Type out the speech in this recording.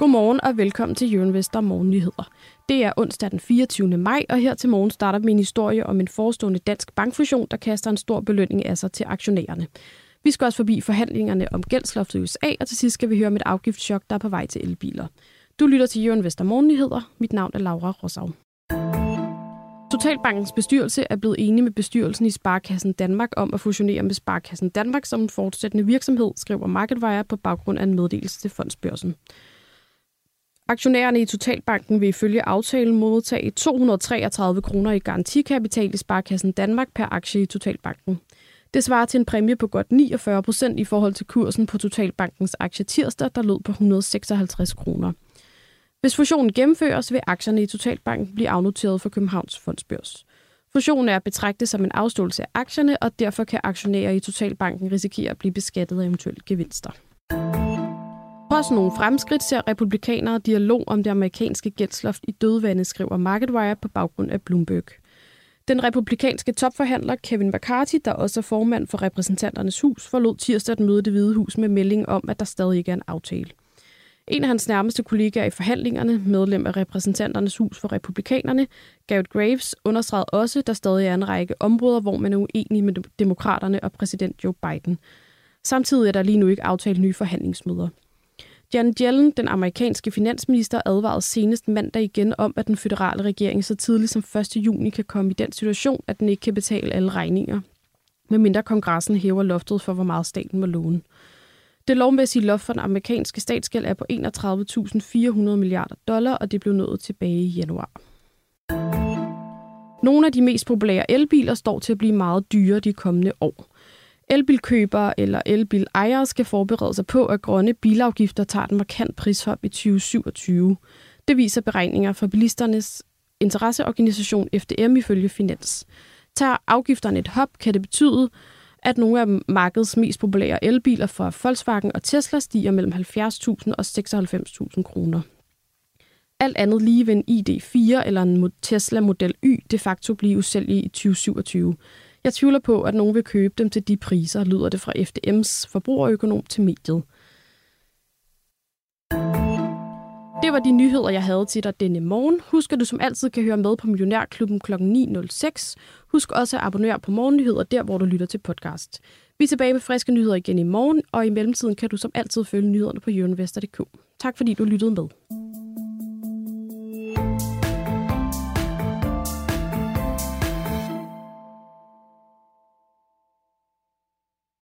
Godmorgen og velkommen til Jørgen Vester Morgennyheder. Det er onsdag den 24. maj, og her til morgen starter vi en historie om en forestående dansk bankfusion, der kaster en stor belønning af sig til aktionærerne. Vi skal også forbi forhandlingerne om gældsloftet i USA, og til sidst skal vi høre om et afgiftschok, der er på vej til elbiler. Du lytter til Jørgen Vester Morgennyheder. Mit navn er Laura Rosau. Totalbankens bestyrelse er blevet enige med bestyrelsen i Sparkassen Danmark om at fusionere med Sparkassen Danmark som en fortsættende virksomhed, skriver MarketWire på baggrund af en meddelelse til fondsbørsen. Aktionærerne i Totalbanken vil ifølge aftalen modtage 233 kroner i garantikapital i Sparkassen Danmark per aktie i Totalbanken. Det svarer til en præmie på godt 49 procent i forhold til kursen på Totalbankens aktie tirsdag, der lød på 156 kroner. Hvis fusionen gennemføres, vil aktierne i Totalbanken blive afnoteret for Københavns Fondsbørs. Fusionen er betragtet som en afståelse af aktierne, og derfor kan aktionærer i Totalbanken risikere at blive beskattet af eventuelle gevinster. Trods nogle fremskridt ser republikanere dialog om det amerikanske gældsloft i dødvande, skriver MarketWire på baggrund af Bloomberg. Den republikanske topforhandler Kevin McCarthy, der også er formand for repræsentanternes hus, forlod tirsdag at møde det hvide hus med melding om, at der stadig ikke er en aftale. En af hans nærmeste kollegaer i forhandlingerne, medlem af repræsentanternes hus for republikanerne, Garrett Graves, understregede også, at der stadig er en række områder, hvor man er uenig med demokraterne og præsident Joe Biden. Samtidig er der lige nu ikke aftalt nye forhandlingsmøder. Janet Yellen, den amerikanske finansminister, advarede senest mandag igen om, at den føderale regering så tidligt som 1. juni kan komme i den situation, at den ikke kan betale alle regninger, medmindre kongressen hæver loftet for, hvor meget staten må låne. Det lovmæssige loft for den amerikanske statsgæld er på 31.400 milliarder dollar, og det blev nået tilbage i januar. Nogle af de mest populære elbiler står til at blive meget dyre de kommende år. Elbilkøbere eller elbilejere skal forberede sig på, at grønne bilafgifter tager den markant prishop i 2027. Det viser beregninger fra bilisternes interesseorganisation FDM ifølge Finans. Tager afgifterne et hop, kan det betyde, at nogle af markedets mest populære elbiler fra Volkswagen og Tesla stiger mellem 70.000 og 96.000 kroner. Alt andet lige vil en ID4 eller en Tesla Model Y de facto blive usælgelige i 2027. Jeg tvivler på, at nogen vil købe dem til de priser, lyder det fra FDM's forbrugerøkonom til mediet. Det var de nyheder, jeg havde til dig denne morgen. Husk, at du som altid kan høre med på Millionærklubben kl. 9.06. Husk også at abonnere på Morgennyheder, der hvor du lytter til podcast. Vi er tilbage med friske nyheder igen i morgen, og i mellemtiden kan du som altid følge nyhederne på jørgenvester.dk. Tak fordi du lyttede med.